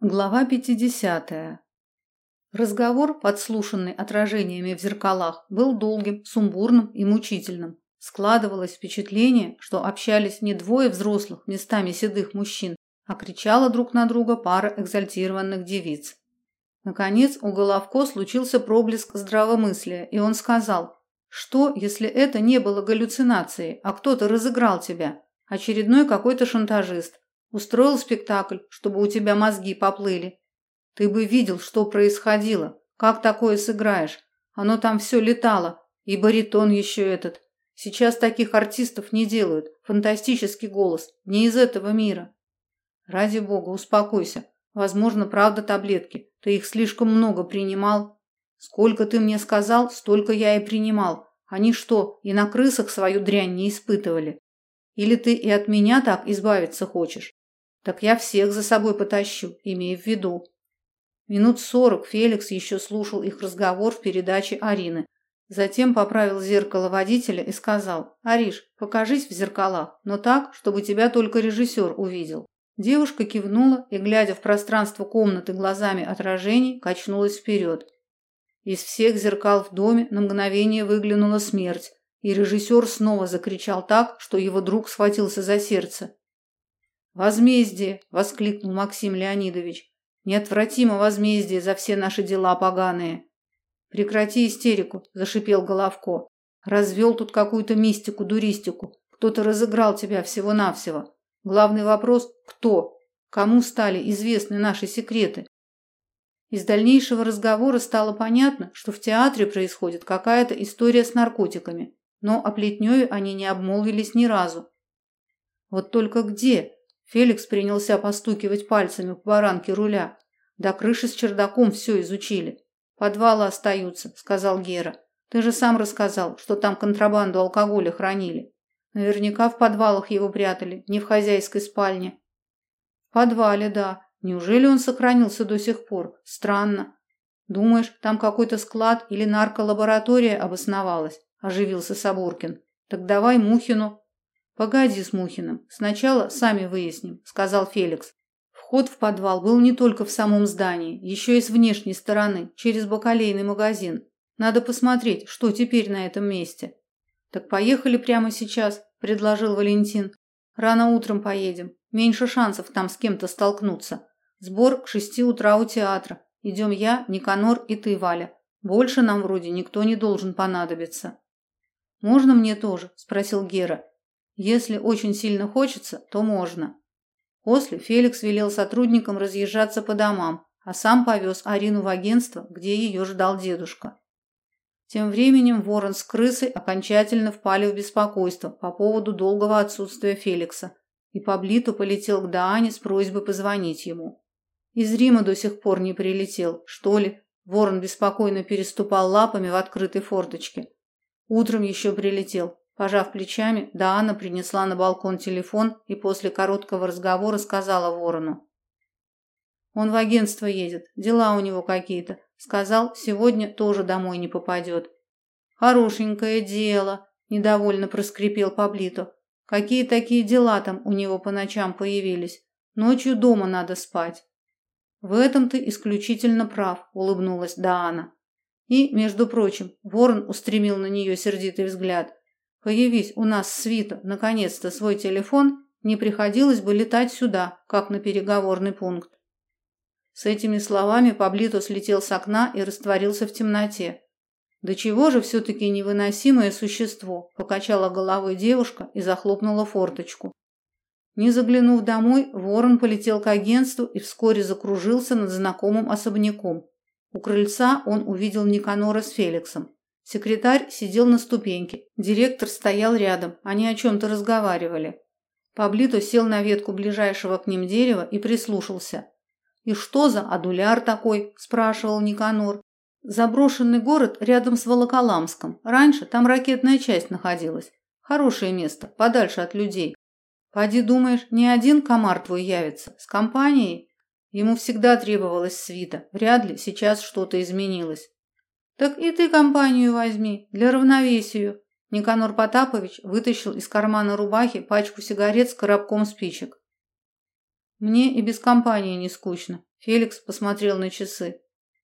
Глава 50. Разговор, подслушанный отражениями в зеркалах, был долгим, сумбурным и мучительным. Складывалось впечатление, что общались не двое взрослых, местами седых мужчин, а кричала друг на друга пара экзальтированных девиц. Наконец, у Головко случился проблеск здравомыслия, и он сказал: "Что, если это не было галлюцинацией, а кто-то разыграл тебя? Очередной какой-то шантажист, Устроил спектакль, чтобы у тебя мозги поплыли. Ты бы видел, что происходило. Как такое сыграешь? Оно там все летало. И баритон еще этот. Сейчас таких артистов не делают. Фантастический голос. Не из этого мира. Ради бога, успокойся. Возможно, правда таблетки. Ты их слишком много принимал. Сколько ты мне сказал, столько я и принимал. Они что, и на крысах свою дрянь не испытывали? Или ты и от меня так избавиться хочешь? Так я всех за собой потащу, имея в виду. Минут сорок Феликс еще слушал их разговор в передаче Арины. Затем поправил зеркало водителя и сказал: "Ариш, покажись в зеркалах, но так, чтобы тебя только режиссер увидел". Девушка кивнула и, глядя в пространство комнаты глазами отражений, качнулась вперед. Из всех зеркал в доме на мгновение выглянула смерть, и режиссер снова закричал так, что его друг схватился за сердце. Возмездие, воскликнул Максим Леонидович. Неотвратимо возмездие за все наши дела поганые. Прекрати истерику, зашипел Головко. Развел тут какую-то мистику, дуристику. Кто-то разыграл тебя всего-навсего. Главный вопрос кто? Кому стали известны наши секреты? Из дальнейшего разговора стало понятно, что в театре происходит какая-то история с наркотиками, но о плетнёве они не обмолвились ни разу. Вот только где? Феликс принялся постукивать пальцами по баранке руля. До крыши с чердаком все изучили. Подвалы остаются, сказал Гера. Ты же сам рассказал, что там контрабанду алкоголя хранили. Наверняка в подвалах его прятали, не в хозяйской спальне. В подвале, да. Неужели он сохранился до сих пор? Странно. Думаешь, там какой-то склад или нарколаборатория обосновалась? Оживился Сабуркин. Так давай Мухину Погоди с Мухиным. Сначала сами выясним, сказал Феликс. Вход в подвал был не только в самом здании, еще и с внешней стороны, через бакалейный магазин. Надо посмотреть, что теперь на этом месте. Так поехали прямо сейчас, предложил Валентин. Рано утром поедем. Меньше шансов там с кем-то столкнуться. Сбор к шести утра у театра. Идем я, Никанор и ты, Валя. Больше нам вроде никто не должен понадобиться. Можно мне тоже, спросил Гера. Если очень сильно хочется, то можно. После Феликс велел сотрудникам разъезжаться по домам, а сам повез Арину в агентство, где ее ждал дедушка. Тем временем Ворон с крысой окончательно впали в беспокойство по поводу долгого отсутствия Феликса, и Паблито полетел к Даане с просьбой позвонить ему. Из Рима до сих пор не прилетел, что ли? Ворон беспокойно переступал лапами в открытой форточке. Утром еще прилетел, Пожав плечами, Даана принесла на балкон телефон и после короткого разговора сказала Ворону: "Он в агентство едет, дела у него какие-то. Сказал, сегодня тоже домой не попадет». Хорошенькое дело, недовольно проскрипел Паблито. Какие такие дела там у него по ночам появились? Ночью дома надо спать. В этом ты исключительно прав, улыбнулась Даана. И, между прочим, Ворон устремил на нее сердитый взгляд. Появись у нас свита наконец-то свой телефон, не приходилось бы летать сюда, как на переговорный пункт. С этими словами Паблито слетел с окна и растворился в темноте. Да чего же все таки невыносимое существо, покачала головой девушка и захлопнула форточку. Не заглянув домой, Ворон полетел к агентству и вскоре закружился над знакомым особняком. У крыльца он увидел Никанора с Феликсом. Секретарь сидел на ступеньке, директор стоял рядом, они о чем то разговаривали. Паблито сел на ветку ближайшего к ним дерева и прислушался. "И что за адуляр такой?" спрашивал Никанор. "Заброшенный город рядом с Волоколамском. Раньше там ракетная часть находилась. Хорошее место, подальше от людей. Поди думаешь, не один комар твой явится, с компанией? Ему всегда требовалась свита. Вряд ли сейчас что-то изменилось. Так и ты компанию возьми для равновесия. Никанор Потапович вытащил из кармана рубахи пачку сигарет с коробком спичек. Мне и без компании не скучно. Феликс посмотрел на часы.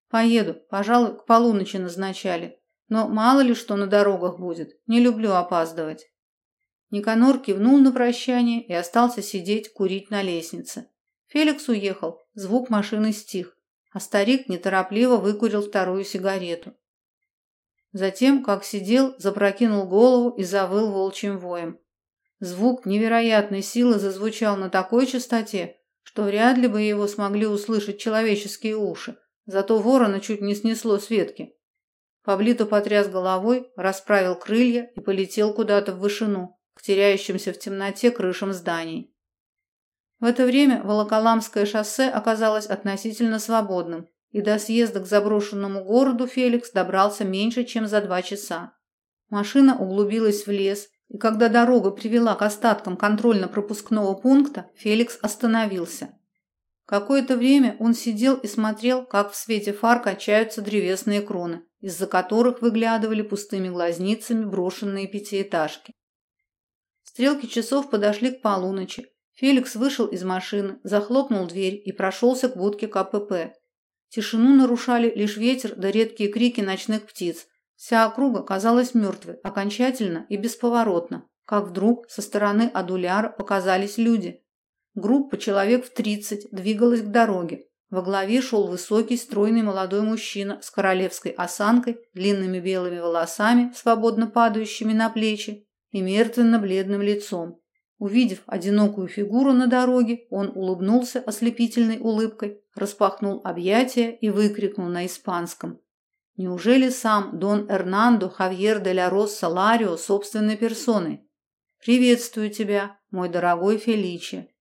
Поеду, пожалуй, к полуночи назначали. Но мало ли что на дорогах будет. Не люблю опаздывать. Никанор кивнул на прощание и остался сидеть курить на лестнице. Феликс уехал, звук машины стих, а старик неторопливо выкурил вторую сигарету. Затем, как сидел, запрокинул голову и завыл волчьим воем. Звук невероятной силы зазвучал на такой частоте, что вряд ли бы его смогли услышать человеческие уши, зато ворона чуть не снесло с ветки. Паблито потряс головой, расправил крылья и полетел куда-то в вышину, к теряющимся в темноте крышам зданий. В это время Волоколамское шоссе оказалось относительно свободным, и до съезда к заброшенному городу Феликс добрался меньше, чем за два часа. Машина углубилась в лес, и когда дорога привела к остаткам контрольно-пропускного пункта, Феликс остановился. Какое-то время он сидел и смотрел, как в свете фар качаются древесные кроны, из-за которых выглядывали пустыми глазницами брошенные пятиэтажки. Стрелки часов подошли к полуночи. Феликс вышел из машины, захлопнул дверь и прошелся к будке КПП. Тишину нарушали лишь ветер да редкие крики ночных птиц. Вся округа казалась мертвой, окончательно и бесповоротно, как вдруг со стороны Адуляра показались люди. Группа человек в тридцать двигалась к дороге. Во главе шел высокий, стройный молодой мужчина с королевской осанкой, длинными белыми волосами, свободно падающими на плечи, и мертвенно-бледным лицом. Увидев одинокую фигуру на дороге, он улыбнулся ослепительной улыбкой, распахнул объятия и выкрикнул на испанском. Неужели сам Дон Эрнандо Хавьер де ля Росса Ларио собственной персоной? «Приветствую тебя, мой дорогой Феличи.